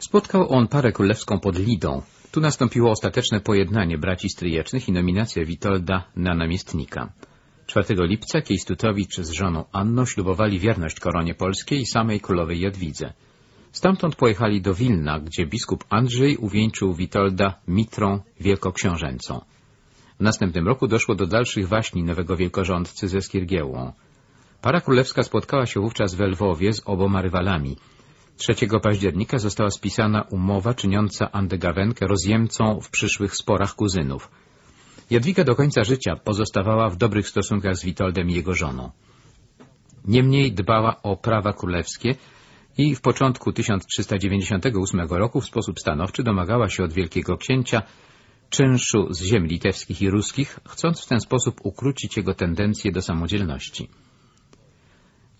Spotkał on parę królewską pod Lidą. Tu nastąpiło ostateczne pojednanie braci stryjecznych i nominacja Witolda na namiestnika. 4 lipca Kiejstutowicz z żoną Anną ślubowali wierność koronie polskiej i samej królowej Jadwidze. Stamtąd pojechali do Wilna, gdzie biskup Andrzej uwieńczył Witolda mitrą wielkoksiążęcą. W następnym roku doszło do dalszych waśni nowego wielkorządcy ze Skirgiełą. Para królewska spotkała się wówczas w Lwowie z oboma rywalami. 3 października została spisana umowa czyniąca Andegawenkę rozjemcą w przyszłych sporach kuzynów. Jadwiga do końca życia pozostawała w dobrych stosunkach z Witoldem i jego żoną. Niemniej dbała o prawa królewskie i w początku 1398 roku w sposób stanowczy domagała się od wielkiego księcia czynszu z ziem litewskich i ruskich, chcąc w ten sposób ukrócić jego tendencje do samodzielności.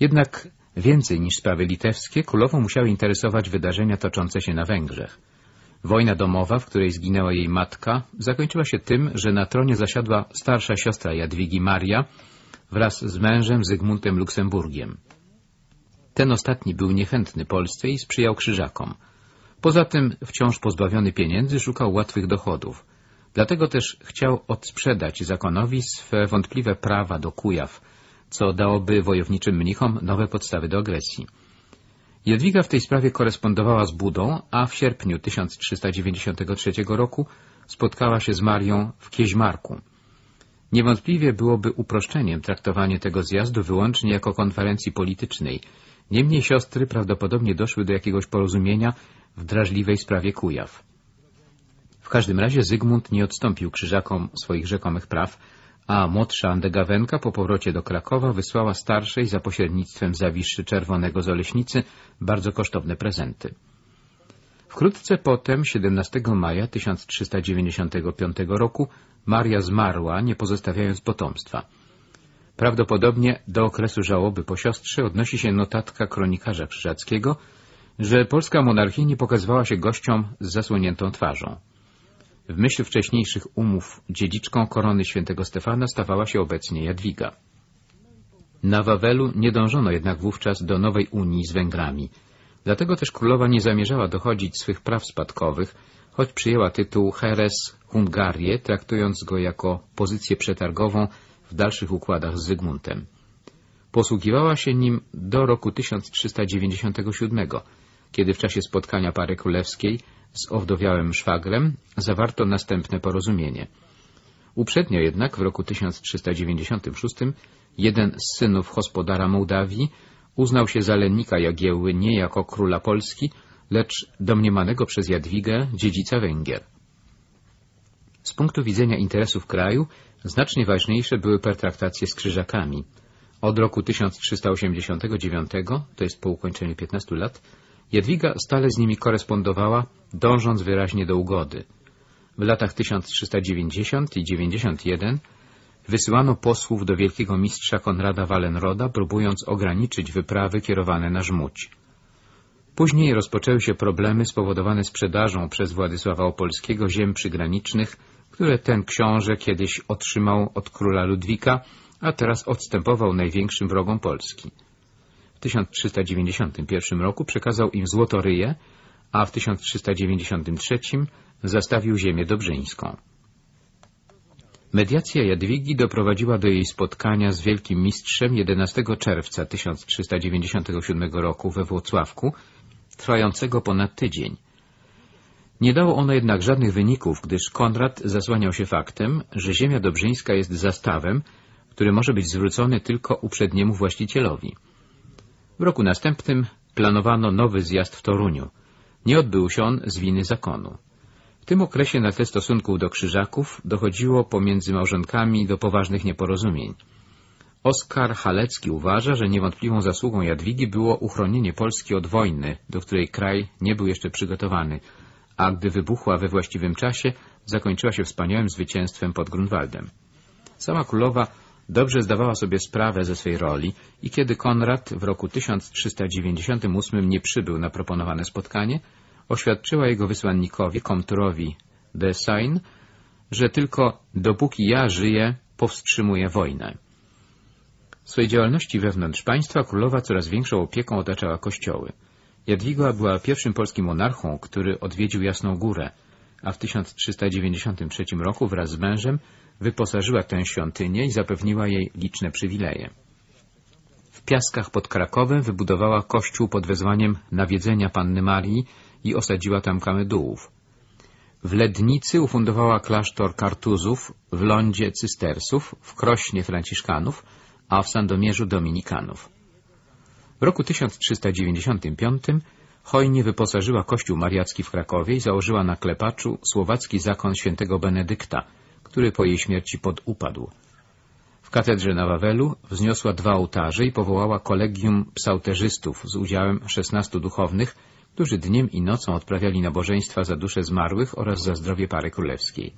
Jednak więcej niż sprawy litewskie królową musiały interesować wydarzenia toczące się na Węgrzech. Wojna domowa, w której zginęła jej matka, zakończyła się tym, że na tronie zasiadła starsza siostra Jadwigi Maria wraz z mężem Zygmuntem Luksemburgiem. Ten ostatni był niechętny Polsce i sprzyjał krzyżakom. Poza tym, wciąż pozbawiony pieniędzy, szukał łatwych dochodów. Dlatego też chciał odsprzedać zakonowi swe wątpliwe prawa do Kujaw, co dałoby wojowniczym mnichom nowe podstawy do agresji. Jadwiga w tej sprawie korespondowała z Budą, a w sierpniu 1393 roku spotkała się z Marią w Kieźmarku. Niewątpliwie byłoby uproszczeniem traktowanie tego zjazdu wyłącznie jako konferencji politycznej. Niemniej siostry prawdopodobnie doszły do jakiegoś porozumienia w drażliwej sprawie Kujaw. W każdym razie Zygmunt nie odstąpił krzyżakom swoich rzekomych praw, a młodsza Andegawenka po powrocie do Krakowa wysłała starszej za pośrednictwem Zawiszy Czerwonego z Oleśnicy bardzo kosztowne prezenty. Wkrótce potem, 17 maja 1395 roku, Maria zmarła, nie pozostawiając potomstwa. Prawdopodobnie do okresu żałoby po siostrze odnosi się notatka kronikarza krzyżackiego, że polska monarchia pokazywała się gościom z zasłoniętą twarzą. W myśl wcześniejszych umów dziedziczką korony świętego Stefana stawała się obecnie Jadwiga. Na Wawelu nie dążono jednak wówczas do nowej unii z Węgrami. Dlatego też królowa nie zamierzała dochodzić swych praw spadkowych, choć przyjęła tytuł Heres Hungarie, traktując go jako pozycję przetargową w dalszych układach z Zygmuntem. Posługiwała się nim do roku 1397, kiedy w czasie spotkania pary królewskiej z owdowiałym szwagrem zawarto następne porozumienie. Uprzednio jednak w roku 1396 jeden z synów gospodara Mołdawii uznał się za lennika Jagiełły nie jako króla Polski, lecz domniemanego przez Jadwigę dziedzica Węgier. Z punktu widzenia interesów kraju znacznie ważniejsze były pertraktacje z krzyżakami. Od roku 1389, to jest po ukończeniu 15 lat, Jadwiga stale z nimi korespondowała, dążąc wyraźnie do ugody. W latach 1390 i 91 wysyłano posłów do wielkiego mistrza Konrada Wallenroda, próbując ograniczyć wyprawy kierowane na Żmudź. Później rozpoczęły się problemy spowodowane sprzedażą przez Władysława Opolskiego ziem przygranicznych, które ten książę kiedyś otrzymał od króla Ludwika, a teraz odstępował największym wrogom Polski. W 1391 roku przekazał im Złotoryję, a w 1393 zastawił ziemię dobrzyńską. Mediacja Jadwigi doprowadziła do jej spotkania z wielkim mistrzem 11 czerwca 1397 roku we Włocławku, trwającego ponad tydzień. Nie dało ono jednak żadnych wyników, gdyż Konrad zasłaniał się faktem, że ziemia dobrzyńska jest zastawem, który może być zwrócony tylko uprzedniemu właścicielowi. W roku następnym planowano nowy zjazd w Toruniu. Nie odbył się on z winy zakonu. W tym okresie na tle stosunków do krzyżaków dochodziło pomiędzy małżonkami do poważnych nieporozumień. Oskar Halecki uważa, że niewątpliwą zasługą Jadwigi było uchronienie Polski od wojny, do której kraj nie był jeszcze przygotowany, a gdy wybuchła we właściwym czasie, zakończyła się wspaniałym zwycięstwem pod Grunwaldem. Sama królowa dobrze zdawała sobie sprawę ze swej roli i kiedy Konrad w roku 1398 nie przybył na proponowane spotkanie, oświadczyła jego wysłannikowi, komturowi de Sain, że tylko dopóki ja żyję, powstrzymuje wojnę. W swojej działalności wewnątrz państwa królowa coraz większą opieką otaczała kościoły. Jadwiga była pierwszym polskim monarchą, który odwiedził Jasną Górę, a w 1393 roku wraz z mężem wyposażyła tę świątynię i zapewniła jej liczne przywileje. W Piaskach pod Krakowem wybudowała kościół pod wezwaniem nawiedzenia Panny Marii i osadziła tam kamedułów. W Lednicy ufundowała klasztor Kartuzów, w Lądzie Cystersów, w Krośnie Franciszkanów, a w Sandomierzu Dominikanów. W roku 1395 hojnie wyposażyła kościół mariacki w Krakowie i założyła na Klepaczu słowacki zakon świętego Benedykta, który po jej śmierci podupadł. W katedrze na Wawelu wzniosła dwa ołtarze i powołała kolegium psałterzystów z udziałem szesnastu duchownych, którzy dniem i nocą odprawiali nabożeństwa za dusze zmarłych oraz za zdrowie pary królewskiej.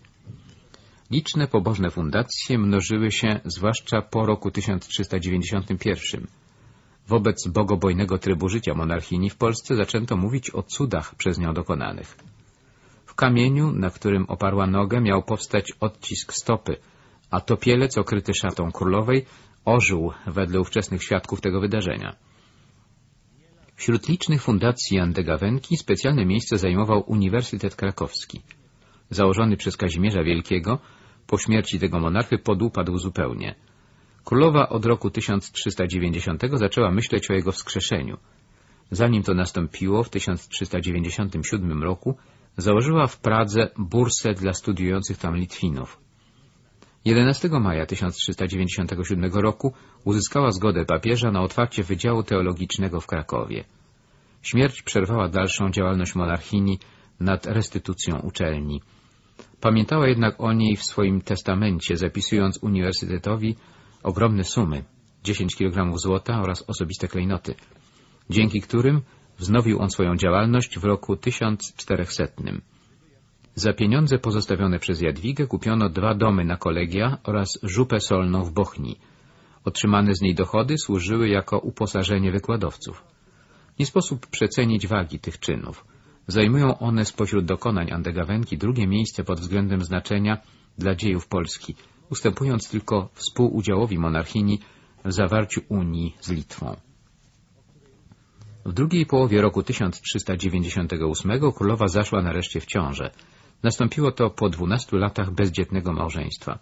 Liczne pobożne fundacje mnożyły się zwłaszcza po roku 1391. Wobec bogobojnego trybu życia monarchini w Polsce zaczęto mówić o cudach przez nią dokonanych. Kamieniu, na którym oparła nogę, miał powstać odcisk stopy, a topielec okryty szatą królowej ożył wedle ówczesnych świadków tego wydarzenia. Wśród licznych fundacji Andegawenki specjalne miejsce zajmował Uniwersytet Krakowski. Założony przez Kazimierza Wielkiego, po śmierci tego monarchy podupadł zupełnie. Królowa od roku 1390 zaczęła myśleć o jego wskrzeszeniu. Zanim to nastąpiło, w 1397 roku założyła w Pradze bursę dla studiujących tam Litwinów. 11 maja 1397 roku uzyskała zgodę papieża na otwarcie Wydziału Teologicznego w Krakowie. Śmierć przerwała dalszą działalność monarchini nad restytucją uczelni. Pamiętała jednak o niej w swoim testamencie, zapisując uniwersytetowi ogromne sumy, 10 kg złota oraz osobiste klejnoty, dzięki którym wznowił on swoją działalność w roku 1400. Za pieniądze pozostawione przez Jadwigę kupiono dwa domy na kolegia oraz żupę solną w Bochni. Otrzymane z niej dochody służyły jako uposażenie wykładowców. Nie sposób przecenić wagi tych czynów. Zajmują one spośród dokonań Andegawenki drugie miejsce pod względem znaczenia dla dziejów Polski, ustępując tylko współudziałowi monarchini w zawarciu Unii z Litwą. W drugiej połowie roku 1398 królowa zaszła nareszcie w ciążę. Nastąpiło to po dwunastu latach bezdzietnego małżeństwa.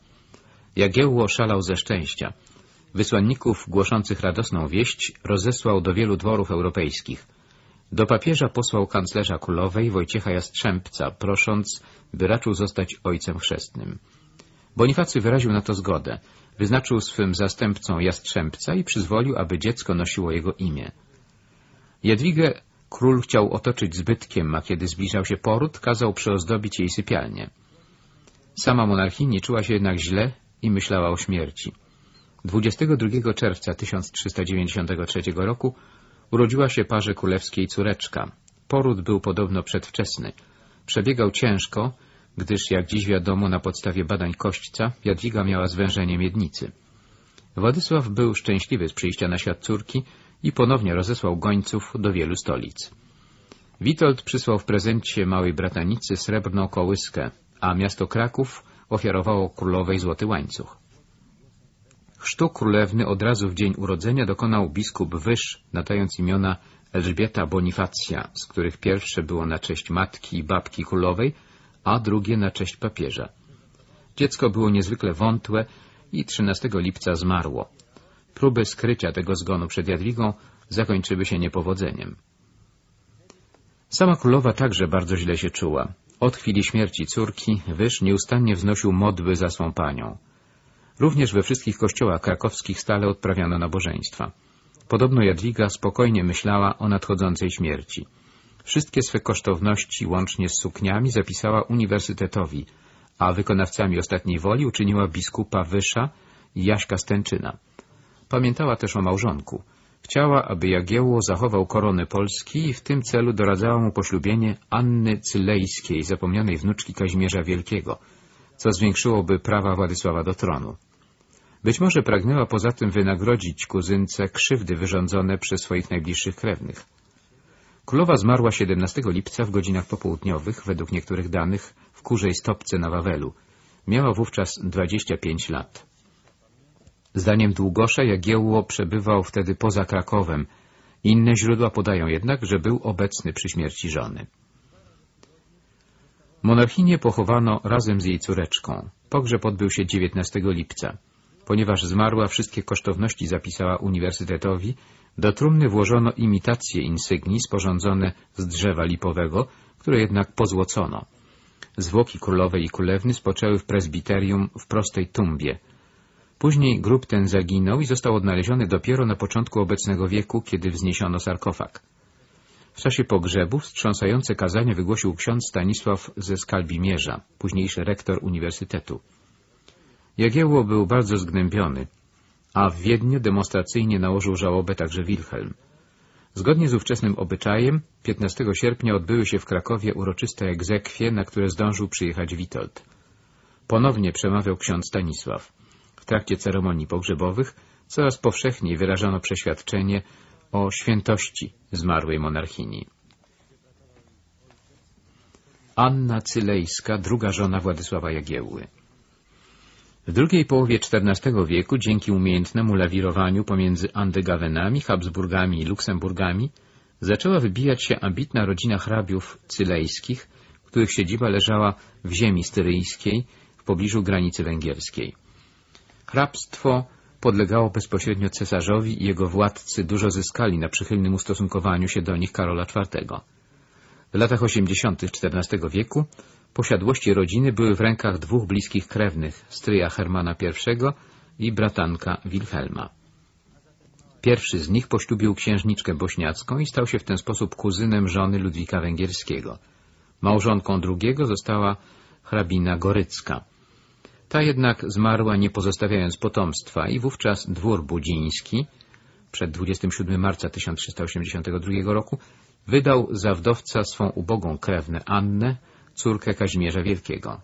Jagiełło szalał ze szczęścia. Wysłanników głoszących radosną wieść rozesłał do wielu dworów europejskich. Do papieża posłał kanclerza królowej Wojciecha Jastrzębca, prosząc, by raczył zostać ojcem chrzestnym. Bonifacy wyraził na to zgodę. Wyznaczył swym zastępcą Jastrzębca i przyzwolił, aby dziecko nosiło jego imię. Jadwigę król chciał otoczyć zbytkiem, a kiedy zbliżał się poród, kazał przyozdobić jej sypialnię. Sama monarchini czuła się jednak źle i myślała o śmierci. 22 czerwca 1393 roku urodziła się parze królewskiej córeczka. Poród był podobno przedwczesny. Przebiegał ciężko, gdyż, jak dziś wiadomo, na podstawie badań kośćca Jadwiga miała zwężenie miednicy. Władysław był szczęśliwy z przyjścia na świat córki i ponownie rozesłał gońców do wielu stolic. Witold przysłał w prezencie małej bratanicy srebrną kołyskę, a miasto Kraków ofiarowało królowej złoty łańcuch. Chrztu królewny od razu w dzień urodzenia dokonał biskup Wysz, nadając imiona Elżbieta Bonifacja, z których pierwsze było na cześć matki i babki królowej, a drugie na cześć papieża. Dziecko było niezwykle wątłe i 13 lipca zmarło. Próby skrycia tego zgonu przed Jadwigą zakończyły się niepowodzeniem. Sama królowa także bardzo źle się czuła. Od chwili śmierci córki Wysz nieustannie wznosił modły za swą panią. Również we wszystkich kościołach krakowskich stale odprawiano nabożeństwa. Podobno Jadwiga spokojnie myślała o nadchodzącej śmierci. Wszystkie swe kosztowności, łącznie z sukniami, zapisała uniwersytetowi, a wykonawcami ostatniej woli uczyniła biskupa Wysza i Jaśka Stęczyna. Pamiętała też o małżonku. Chciała, aby Jagiełło zachował koronę Polski i w tym celu doradzała mu poślubienie Anny Cylejskiej, zapomnianej wnuczki Kazimierza Wielkiego, co zwiększyłoby prawa Władysława do tronu. Być może pragnęła poza tym wynagrodzić kuzynce krzywdy wyrządzone przez swoich najbliższych krewnych. Królowa zmarła 17 lipca w godzinach popołudniowych, według niektórych danych, w kurzej stopce na Wawelu. Miała wówczas 25 lat. Zdaniem Długosza Jagiełło przebywał wtedy poza Krakowem Inne źródła podają jednak, że był obecny przy śmierci żony. Monarchinię pochowano razem z jej córeczką. Pogrzeb odbył się 19 lipca. Ponieważ zmarła, wszystkie kosztowności zapisała uniwersytetowi, do trumny włożono imitacje insygnii sporządzone z drzewa lipowego, które jednak pozłocono. Zwłoki królowej i królewny spoczęły w prezbiterium w prostej tumbie. Później grób ten zaginął i został odnaleziony dopiero na początku obecnego wieku, kiedy wzniesiono sarkofag. W czasie pogrzebu wstrząsające kazanie wygłosił ksiądz Stanisław ze Skalbimierza, późniejszy rektor uniwersytetu. Jagiełło był bardzo zgnębiony, a w Wiedniu demonstracyjnie nałożył żałobę także Wilhelm. Zgodnie z ówczesnym obyczajem 15 sierpnia odbyły się w Krakowie uroczyste egzekwie, na które zdążył przyjechać Witold. Ponownie przemawiał ksiądz Stanisław. Trakcie ceremonii pogrzebowych coraz powszechniej wyrażano przeświadczenie o świętości zmarłej monarchini. Anna Cylejska, druga żona Władysława Jagiełły. W drugiej połowie XIV wieku, dzięki umiejętnemu lawirowaniu pomiędzy Andegawenami, Habsburgami i Luksemburgami, zaczęła wybijać się ambitna rodzina hrabiów cylejskich, których siedziba leżała w ziemi styryjskiej w pobliżu granicy węgierskiej. Hrabstwo podlegało bezpośrednio cesarzowi i jego władcy dużo zyskali na przychylnym ustosunkowaniu się do nich Karola IV. W latach 80. XIV wieku posiadłości rodziny były w rękach dwóch bliskich krewnych, stryja Hermana I i bratanka Wilhelma. Pierwszy z nich poślubił księżniczkę bośniacką i stał się w ten sposób kuzynem żony Ludwika Węgierskiego. Małżonką drugiego została hrabina Gorycka. Ta jednak zmarła nie pozostawiając potomstwa i wówczas dwór budziński przed 27 marca 1382 roku wydał za wdowca swą ubogą krewnę Annę, córkę Kazimierza Wielkiego.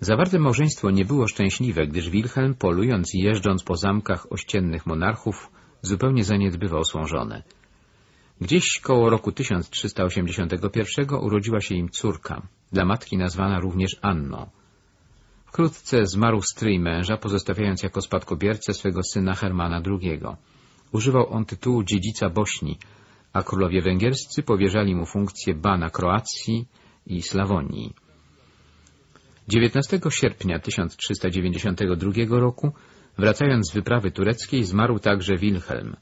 Zawarte małżeństwo nie było szczęśliwe, gdyż Wilhelm, polując i jeżdżąc po zamkach ościennych monarchów, zupełnie zaniedbywał swą żonę. Gdzieś koło roku 1381 urodziła się im córka, dla matki nazwana również Anną. Wkrótce zmarł stryj męża, pozostawiając jako spadkobiercę swego syna Hermana II. Używał on tytułu dziedzica Bośni, a królowie węgierscy powierzali mu funkcję bana Kroacji i Slawonii. 19 sierpnia 1392 roku, wracając z wyprawy tureckiej, zmarł także Wilhelm.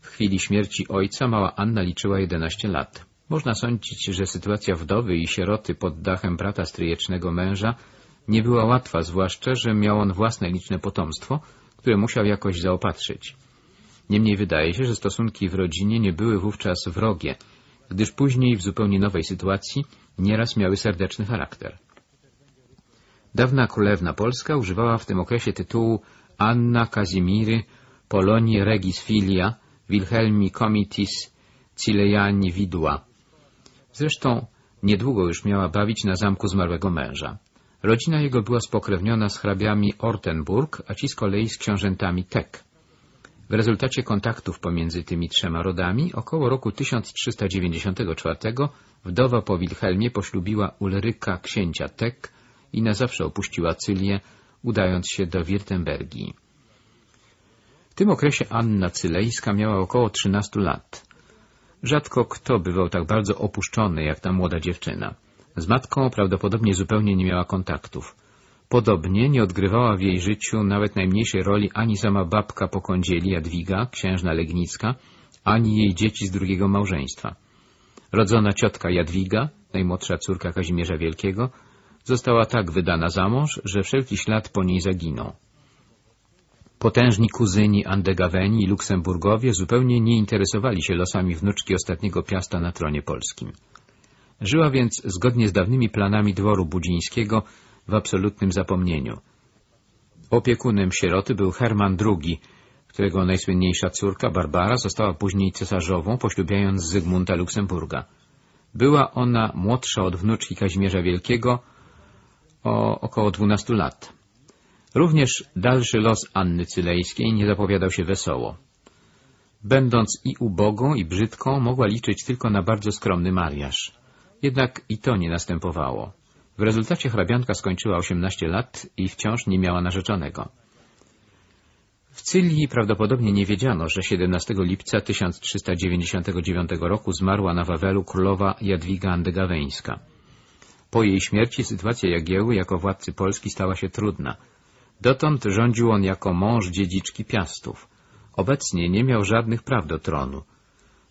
W chwili śmierci ojca mała Anna liczyła 11 lat. Można sądzić, że sytuacja wdowy i sieroty pod dachem brata stryjecznego męża nie była łatwa, zwłaszcza, że miał on własne liczne potomstwo, które musiał jakoś zaopatrzyć. Niemniej wydaje się, że stosunki w rodzinie nie były wówczas wrogie, gdyż później w zupełnie nowej sytuacji nieraz miały serdeczny charakter. Dawna królewna Polska używała w tym okresie tytułu Anna Kazimiry Polonii Regis Filia Wilhelmi Comitis Cilejani Widła. Zresztą niedługo już miała bawić na zamku zmarłego męża. Rodzina jego była spokrewniona z hrabiami Ortenburg, a ci z kolei z książętami Tek. W rezultacie kontaktów pomiędzy tymi trzema rodami około roku 1394 wdowa po Wilhelmie poślubiła Ulryka księcia Tek i na zawsze opuściła Cylię, udając się do Wirtembergii. W tym okresie Anna Cylejska miała około 13 lat. Rzadko kto bywał tak bardzo opuszczony jak ta młoda dziewczyna. Z matką prawdopodobnie zupełnie nie miała kontaktów. Podobnie nie odgrywała w jej życiu nawet najmniejszej roli ani sama babka po kądzieli Jadwiga, księżna Legnicka, ani jej dzieci z drugiego małżeństwa. Rodzona ciotka Jadwiga, najmłodsza córka Kazimierza Wielkiego, została tak wydana za mąż, że wszelki ślad po niej zaginął. Potężni kuzyni Andegaweni i Luksemburgowie zupełnie nie interesowali się losami wnuczki ostatniego piasta na tronie polskim. Żyła więc zgodnie z dawnymi planami dworu budzińskiego w absolutnym zapomnieniu. Opiekunem sieroty był Herman II, którego najsłynniejsza córka, Barbara, została później cesarzową, poślubiając Zygmunta Luksemburga. Była ona młodsza od wnuczki Kazimierza Wielkiego o około 12 lat. Również dalszy los Anny Cylejskiej nie zapowiadał się wesoło. Będąc i ubogą, i brzydką, mogła liczyć tylko na bardzo skromny mariaż. Jednak i to nie następowało. W rezultacie hrabianka skończyła 18 lat i wciąż nie miała narzeczonego. W Cylii prawdopodobnie nie wiedziano, że 17 lipca 1399 roku zmarła na Wawelu królowa Jadwiga Andegaweńska. Po jej śmierci sytuacja Jagieły jako władcy Polski stała się trudna. Dotąd rządził on jako mąż dziedziczki Piastów. Obecnie nie miał żadnych praw do tronu.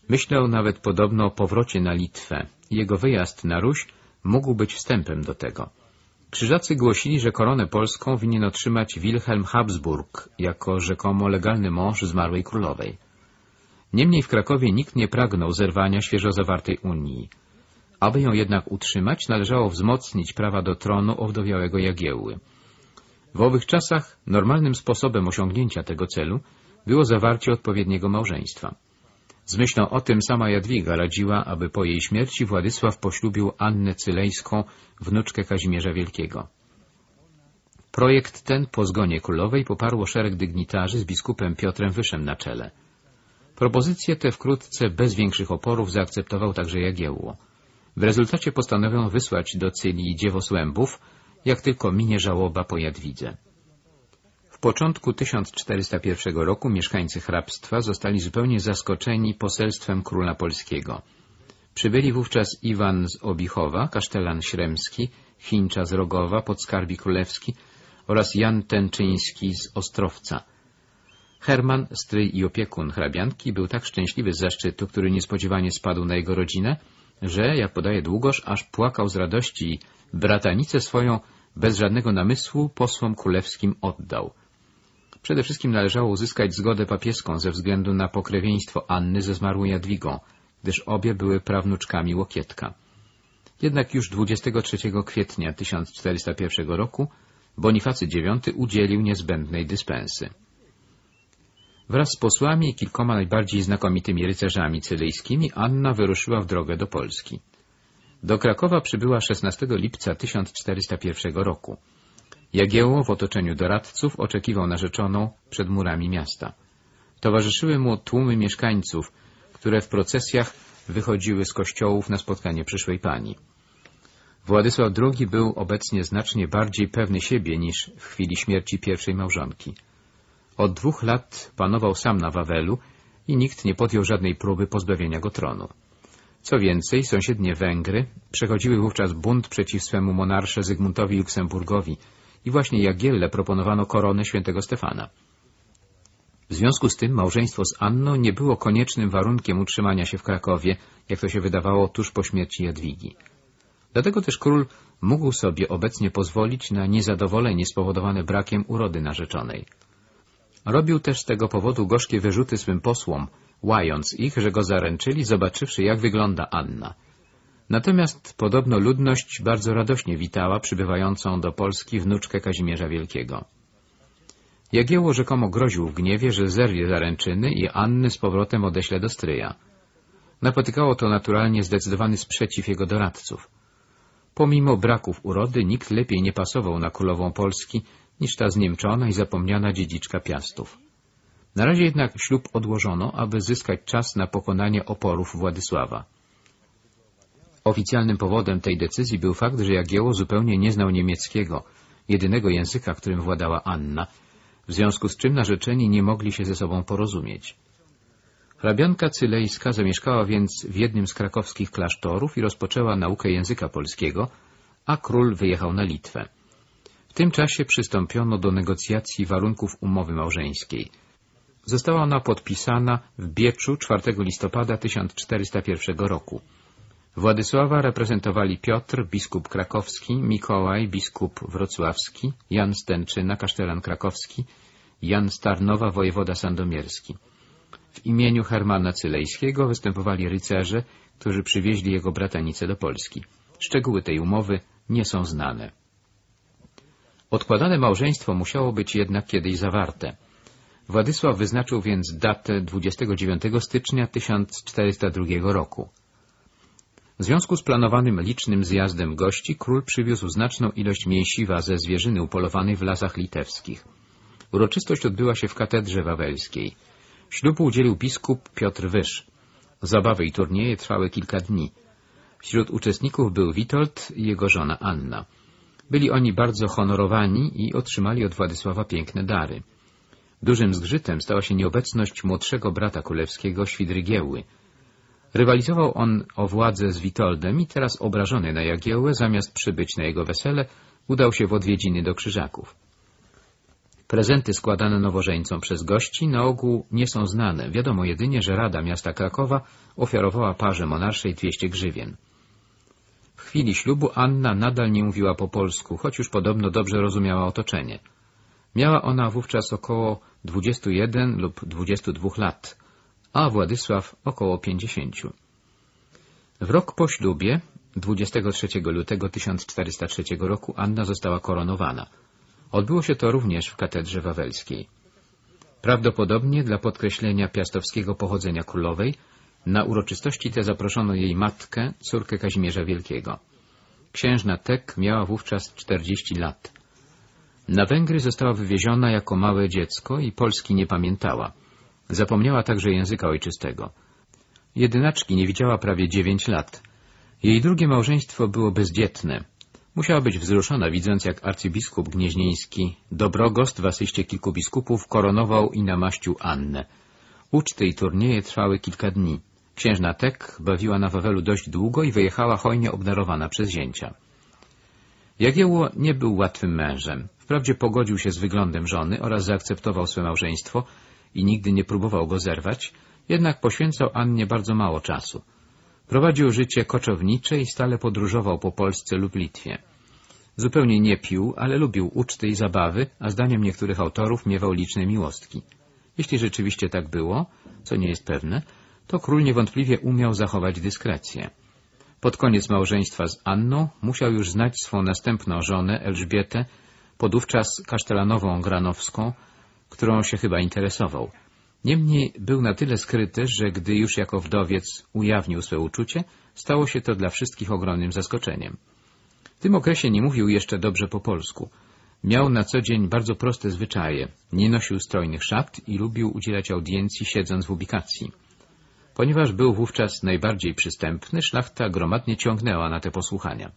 Myślał nawet podobno o powrocie na Litwę. Jego wyjazd na Ruś mógł być wstępem do tego. Krzyżacy głosili, że koronę polską winien otrzymać Wilhelm Habsburg jako rzekomo legalny mąż zmarłej królowej. Niemniej w Krakowie nikt nie pragnął zerwania świeżo zawartej Unii. Aby ją jednak utrzymać, należało wzmocnić prawa do tronu owdowiałego Jagiełły. W owych czasach normalnym sposobem osiągnięcia tego celu było zawarcie odpowiedniego małżeństwa. Z myślą o tym sama Jadwiga radziła, aby po jej śmierci Władysław poślubił Annę Cylejską, wnuczkę Kazimierza Wielkiego. Projekt ten po zgonie królowej poparło szereg dygnitarzy z biskupem Piotrem Wyszem na czele. Propozycje te wkrótce bez większych oporów zaakceptował także Jagiełło. W rezultacie postanowią wysłać do Cylii dziewosłębów, jak tylko minie żałoba po Jadwidze. W początku 1401 roku mieszkańcy hrabstwa zostali zupełnie zaskoczeni poselstwem króla polskiego. Przybyli wówczas Iwan z Obichowa, kasztelan śremski, Chincza z Rogowa, podskarbi królewski oraz Jan Tenczyński z Ostrowca. Herman, stryj i opiekun hrabianki, był tak szczęśliwy z zaszczytu, który niespodziewanie spadł na jego rodzinę, że, jak podaje Długosz, aż płakał z radości i bratanicę swoją bez żadnego namysłu posłom królewskim oddał. Przede wszystkim należało uzyskać zgodę papieską ze względu na pokrewieństwo Anny ze zmarłą Jadwigą, gdyż obie były prawnuczkami Łokietka. Jednak już 23 kwietnia 1401 roku Bonifacy IX udzielił niezbędnej dyspensy. Wraz z posłami i kilkoma najbardziej znakomitymi rycerzami cylyjskimi Anna wyruszyła w drogę do Polski. Do Krakowa przybyła 16 lipca 1401 roku. Jagiełło w otoczeniu doradców oczekiwał narzeczoną przed murami miasta. Towarzyszyły mu tłumy mieszkańców, które w procesjach wychodziły z kościołów na spotkanie przyszłej pani. Władysław II był obecnie znacznie bardziej pewny siebie niż w chwili śmierci pierwszej małżonki. Od dwóch lat panował sam na Wawelu i nikt nie podjął żadnej próby pozbawienia go tronu. Co więcej, sąsiednie Węgry przechodziły wówczas bunt przeciw swemu monarsze Zygmuntowi Luksemburgowi i właśnie Jagielle proponowano koronę świętego Stefana. W związku z tym małżeństwo z Anną nie było koniecznym warunkiem utrzymania się w Krakowie, jak to się wydawało tuż po śmierci Jadwigi. Dlatego też król mógł sobie obecnie pozwolić na niezadowolenie spowodowane brakiem urody narzeczonej. Robił też z tego powodu gorzkie wyrzuty swym posłom, łając ich, że go zaręczyli, zobaczywszy, jak wygląda Anna. Natomiast podobno ludność bardzo radośnie witała przybywającą do Polski wnuczkę Kazimierza Wielkiego. Jagiełło rzekomo groził w gniewie, że zerwie zaręczyny i Anny z powrotem odeśle do stryja. Napotykało to naturalnie zdecydowany sprzeciw jego doradców. Pomimo braków urody nikt lepiej nie pasował na królową Polski niż ta zniemczona i zapomniana dziedziczka Piastów. Na razie jednak ślub odłożono, aby zyskać czas na pokonanie oporów Władysława. Oficjalnym powodem tej decyzji był fakt, że Jagiełło zupełnie nie znał niemieckiego, jedynego języka, którym władała Anna, w związku z czym narzeczeni nie mogli się ze sobą porozumieć. Hrabianka Cylejska zamieszkała więc w jednym z krakowskich klasztorów i rozpoczęła naukę języka polskiego, a król wyjechał na Litwę. W tym czasie przystąpiono do negocjacji warunków umowy małżeńskiej. Została ona podpisana w Bieczu 4 listopada 1401 roku. Władysława reprezentowali Piotr, biskup krakowski, Mikołaj, biskup wrocławski, Jan Stęczyna, kasztelan krakowski, Jan Starnowa, wojewoda sandomierski. W imieniu Hermana Cylejskiego występowali rycerze, którzy przywieźli jego bratanicę do Polski. Szczegóły tej umowy nie są znane. Odkładane małżeństwo musiało być jednak kiedyś zawarte. Władysław wyznaczył więc datę 29 stycznia 1402 roku. W związku z planowanym licznym zjazdem gości król przywiózł znaczną ilość mięsiwa ze zwierzyny upolowanej w lasach litewskich. Uroczystość odbyła się w katedrze wawelskiej. Ślubu udzielił biskup Piotr Wysz. Zabawy i turnieje trwały kilka dni. Wśród uczestników był Witold i jego żona Anna. Byli oni bardzo honorowani i otrzymali od Władysława piękne dary. Dużym zgrzytem stała się nieobecność młodszego brata królewskiego, Świdrygiełły. Rywalizował on o władzę z Witoldem i teraz obrażony na Jagiełłę, zamiast przybyć na jego wesele, udał się w odwiedziny do Krzyżaków. Prezenty składane nowożeńcom przez gości na ogół nie są znane. Wiadomo jedynie, że Rada Miasta Krakowa ofiarowała parze monarszej 200 grzywien. W chwili ślubu Anna nadal nie mówiła po polsku, choć już podobno dobrze rozumiała otoczenie. Miała ona wówczas około 21 lub 22 lat, a Władysław około 50. W rok po ślubie, 23 lutego 1403 roku, Anna została koronowana. Odbyło się to również w katedrze wawelskiej. Prawdopodobnie dla podkreślenia piastowskiego pochodzenia królowej na uroczystości te zaproszono jej matkę, córkę Kazimierza Wielkiego. Księżna Tek miała wówczas 40 lat. Na Węgry została wywieziona jako małe dziecko i Polski nie pamiętała. Zapomniała także języka ojczystego. Jedynaczki nie widziała prawie dziewięć lat. Jej drugie małżeństwo było bezdzietne. Musiała być wzruszona, widząc jak arcybiskup gnieźnieński Dobrogost w asyście kilku biskupów koronował i namaścił Annę. Uczty i turnieje trwały kilka dni. Księżna Tek bawiła na Wawelu dość długo i wyjechała hojnie obdarowana przez zięcia. Jagiełło nie był łatwym mężem. Wprawdzie pogodził się z wyglądem żony oraz zaakceptował swe małżeństwo i nigdy nie próbował go zerwać, jednak poświęcał Annie bardzo mało czasu. Prowadził życie koczownicze i stale podróżował po Polsce lub Litwie. Zupełnie nie pił, ale lubił uczty i zabawy, a zdaniem niektórych autorów miewał liczne miłostki. Jeśli rzeczywiście tak było, co nie jest pewne, to król niewątpliwie umiał zachować dyskrecję. Pod koniec małżeństwa z Anną musiał już znać swą następną żonę, Elżbietę, podówczas kasztelanową granowską, którą się chyba interesował. Niemniej był na tyle skryty, że gdy już jako wdowiec ujawnił swe uczucie, stało się to dla wszystkich ogromnym zaskoczeniem. W tym okresie nie mówił jeszcze dobrze po polsku. Miał na co dzień bardzo proste zwyczaje. Nie nosił strojnych szat i lubił udzielać audiencji siedząc w ubikacji. Ponieważ był wówczas najbardziej przystępny, szlachta gromadnie ciągnęła na te posłuchania.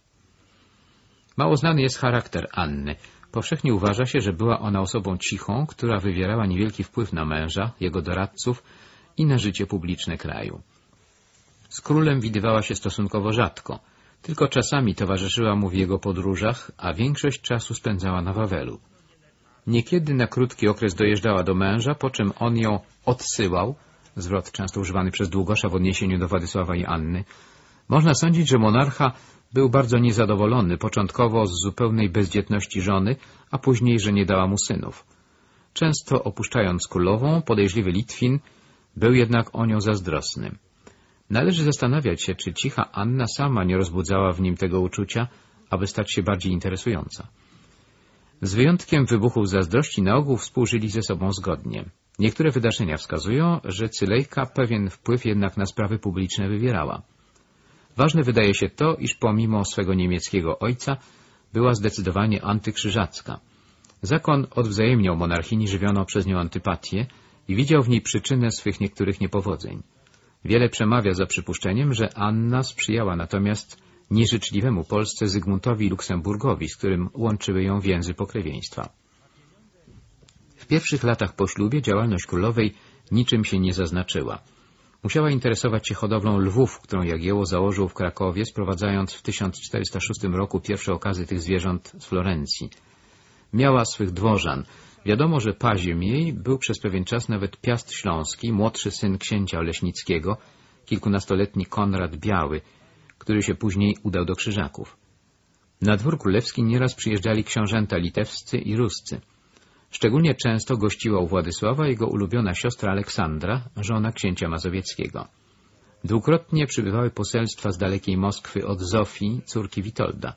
Mało znany jest charakter Anny. Powszechnie uważa się, że była ona osobą cichą, która wywierała niewielki wpływ na męża, jego doradców i na życie publiczne kraju. Z królem widywała się stosunkowo rzadko. Tylko czasami towarzyszyła mu w jego podróżach, a większość czasu spędzała na Wawelu. Niekiedy na krótki okres dojeżdżała do męża, po czym on ją odsyłał, zwrot często używany przez Długosza w odniesieniu do Władysława i Anny. Można sądzić, że monarcha był bardzo niezadowolony, początkowo z zupełnej bezdzietności żony, a później, że nie dała mu synów. Często opuszczając królową, podejrzliwy Litwin był jednak o nią zazdrosny. Należy zastanawiać się, czy cicha Anna sama nie rozbudzała w nim tego uczucia, aby stać się bardziej interesująca. Z wyjątkiem wybuchów zazdrości na ogół współżyli ze sobą zgodnie. Niektóre wydarzenia wskazują, że Cylejka pewien wpływ jednak na sprawy publiczne wywierała. Ważne wydaje się to, iż pomimo swego niemieckiego ojca była zdecydowanie antykrzyżacka. Zakon odwzajemniał monarchini żywioną przez nią antypatię i widział w niej przyczynę swych niektórych niepowodzeń. Wiele przemawia za przypuszczeniem, że Anna sprzyjała natomiast nieżyczliwemu Polsce Zygmuntowi Luksemburgowi, z którym łączyły ją więzy pokrewieństwa. W pierwszych latach po ślubie działalność królowej niczym się nie zaznaczyła. Musiała interesować się hodowlą lwów, którą Jagiełło założył w Krakowie, sprowadzając w 1406 roku pierwsze okazy tych zwierząt z Florencji. Miała swych dworzan, Wiadomo, że paziem jej był przez pewien czas nawet Piast Śląski, młodszy syn księcia Oleśnickiego, kilkunastoletni Konrad Biały, który się później udał do Krzyżaków. Na dwór królewski nieraz przyjeżdżali książęta litewscy i ruscy. Szczególnie często gościła u Władysława jego ulubiona siostra Aleksandra, żona księcia mazowieckiego. Dwukrotnie przybywały poselstwa z dalekiej Moskwy od Zofii, córki Witolda.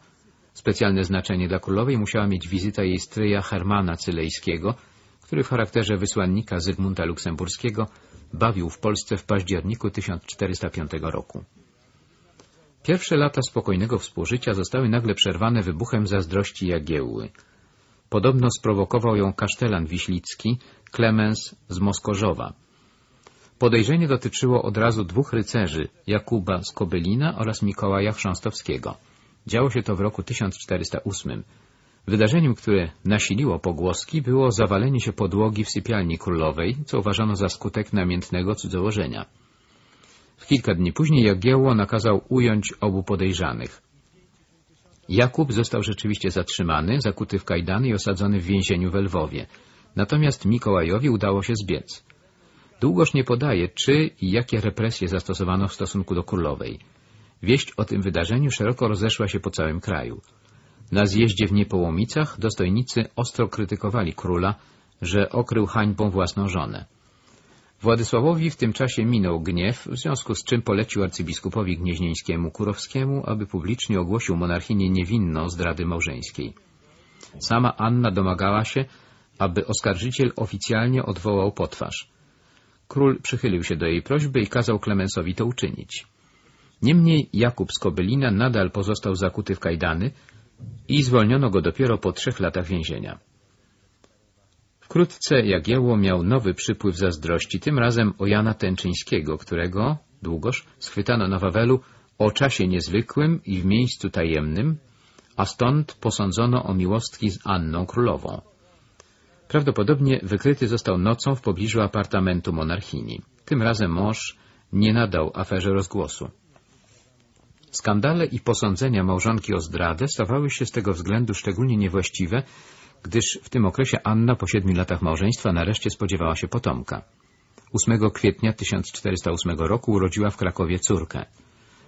Specjalne znaczenie dla królowej musiała mieć wizyta jej stryja Hermana Cylejskiego, który w charakterze wysłannika Zygmunta Luksemburskiego bawił w Polsce w październiku 1405 roku. Pierwsze lata spokojnego współżycia zostały nagle przerwane wybuchem zazdrości Jagiełły. Podobno sprowokował ją kasztelan wiślicki, Klemens z Moskorzowa. Podejrzenie dotyczyło od razu dwóch rycerzy, Jakuba z Kobylina oraz Mikołaja Chrząstowskiego. Działo się to w roku 1408. Wydarzeniem, które nasiliło pogłoski, było zawalenie się podłogi w sypialni królowej, co uważano za skutek namiętnego cudzołożenia. W kilka dni później Jagiełło nakazał ująć obu podejrzanych. Jakub został rzeczywiście zatrzymany, zakuty w kajdany i osadzony w więzieniu w Lwowie. Natomiast Mikołajowi udało się zbiec. Długoż nie podaje, czy i jakie represje zastosowano w stosunku do królowej. Wieść o tym wydarzeniu szeroko rozeszła się po całym kraju. Na zjeździe w Niepołomicach dostojnicy ostro krytykowali króla, że okrył hańbą własną żonę. Władysławowi w tym czasie minął gniew, w związku z czym polecił arcybiskupowi gnieźnieńskiemu Kurowskiemu, aby publicznie ogłosił monarchinię niewinną zdrady małżeńskiej. Sama Anna domagała się, aby oskarżyciel oficjalnie odwołał potwarz. Król przychylił się do jej prośby i kazał Klemensowi to uczynić. Niemniej Jakub z Kobylina nadal pozostał zakuty w kajdany i zwolniono go dopiero po trzech latach więzienia. Wkrótce Jagiełło miał nowy przypływ zazdrości, tym razem o Jana Tęczyńskiego, którego, długoż, schwytano na Wawelu o czasie niezwykłym i w miejscu tajemnym, a stąd posądzono o miłostki z Anną Królową. Prawdopodobnie wykryty został nocą w pobliżu apartamentu monarchini. Tym razem mąż nie nadał aferze rozgłosu. Skandale i posądzenia małżonki o zdradę stawały się z tego względu szczególnie niewłaściwe, gdyż w tym okresie Anna po siedmiu latach małżeństwa nareszcie spodziewała się potomka. 8 kwietnia 1408 roku urodziła w Krakowie córkę.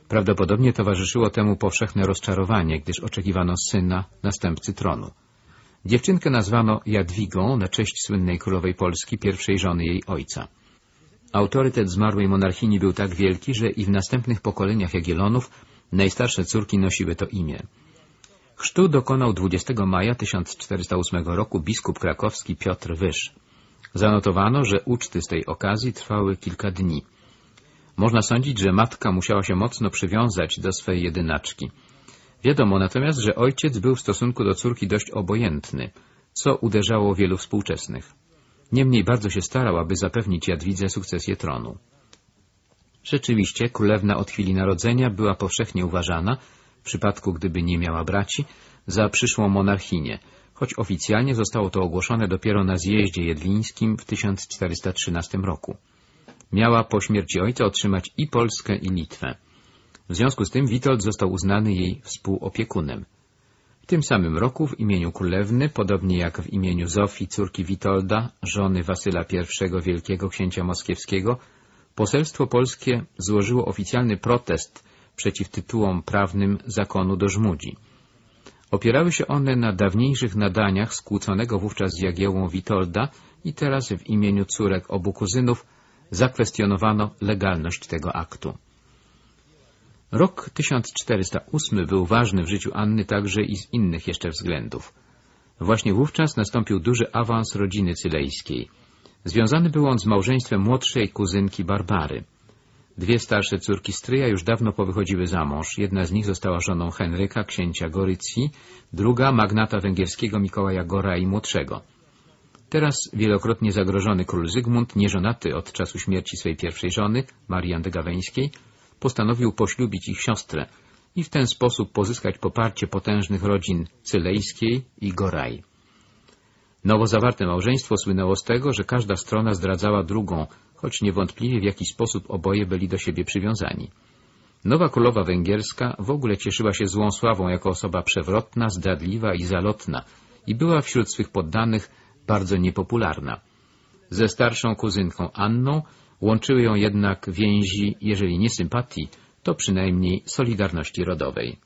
Prawdopodobnie towarzyszyło temu powszechne rozczarowanie, gdyż oczekiwano syna, następcy tronu. Dziewczynkę nazwano Jadwigą na cześć słynnej królowej Polski, pierwszej żony jej ojca. Autorytet zmarłej monarchini był tak wielki, że i w następnych pokoleniach Jagiellonów najstarsze córki nosiły to imię. Chrztu dokonał 20 maja 1408 roku biskup krakowski Piotr Wysz. Zanotowano, że uczty z tej okazji trwały kilka dni. Można sądzić, że matka musiała się mocno przywiązać do swej jedynaczki. Wiadomo natomiast, że ojciec był w stosunku do córki dość obojętny, co uderzało wielu współczesnych. Niemniej bardzo się starał, aby zapewnić Jadwidze sukcesję tronu. Rzeczywiście, królewna od chwili narodzenia była powszechnie uważana, przypadku gdyby nie miała braci, za przyszłą monarchinię, choć oficjalnie zostało to ogłoszone dopiero na zjeździe jedlińskim w 1413 roku. Miała po śmierci ojca otrzymać i Polskę, i Litwę. W związku z tym Witold został uznany jej współopiekunem. W tym samym roku w imieniu królewny, podobnie jak w imieniu Zofii, córki Witolda, żony Wasyla I Wielkiego Księcia Moskiewskiego, poselstwo polskie złożyło oficjalny protest przeciw tytułom prawnym zakonu do Żmudzi. Opierały się one na dawniejszych nadaniach skłóconego wówczas z Jagiełą Witolda i teraz w imieniu córek obu kuzynów zakwestionowano legalność tego aktu. Rok 1408 był ważny w życiu Anny także i z innych jeszcze względów. Właśnie wówczas nastąpił duży awans rodziny cylejskiej. Związany był on z małżeństwem młodszej kuzynki Barbary. Dwie starsze córki stryja już dawno powychodziły za mąż. Jedna z nich została żoną Henryka, księcia Gorycji, druga magnata węgierskiego Mikołaja Gora i młodszego. Teraz wielokrotnie zagrożony król Zygmunt, nieżonaty od czasu śmierci swej pierwszej żony, Marii Andegaweńskiej, postanowił poślubić ich siostrę i w ten sposób pozyskać poparcie potężnych rodzin Cylejskiej i Goraj. Nowo zawarte małżeństwo słynęło z tego, że każda strona zdradzała drugą, choć niewątpliwie w jakiś sposób oboje byli do siebie przywiązani. Nowa królowa węgierska w ogóle cieszyła się złą sławą jako osoba przewrotna, zdradliwa i zalotna i była wśród swych poddanych bardzo niepopularna. Ze starszą kuzynką Anną Łączyły ją jednak więzi, jeżeli nie sympatii, to przynajmniej solidarności rodowej.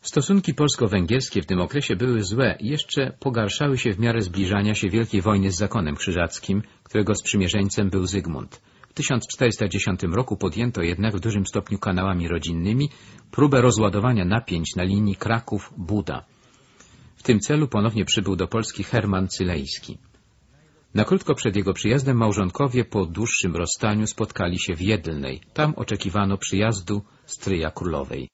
Stosunki polsko-węgierskie w tym okresie były złe i jeszcze pogarszały się w miarę zbliżania się Wielkiej Wojny z zakonem krzyżackim, którego sprzymierzeńcem był Zygmunt. W 1410 roku podjęto jednak w dużym stopniu kanałami rodzinnymi próbę rozładowania napięć na linii Kraków-Buda. W tym celu ponownie przybył do Polski Herman Cylejski. Na krótko przed jego przyjazdem małżonkowie po dłuższym rozstaniu spotkali się w Jedlnej. Tam oczekiwano przyjazdu stryja królowej.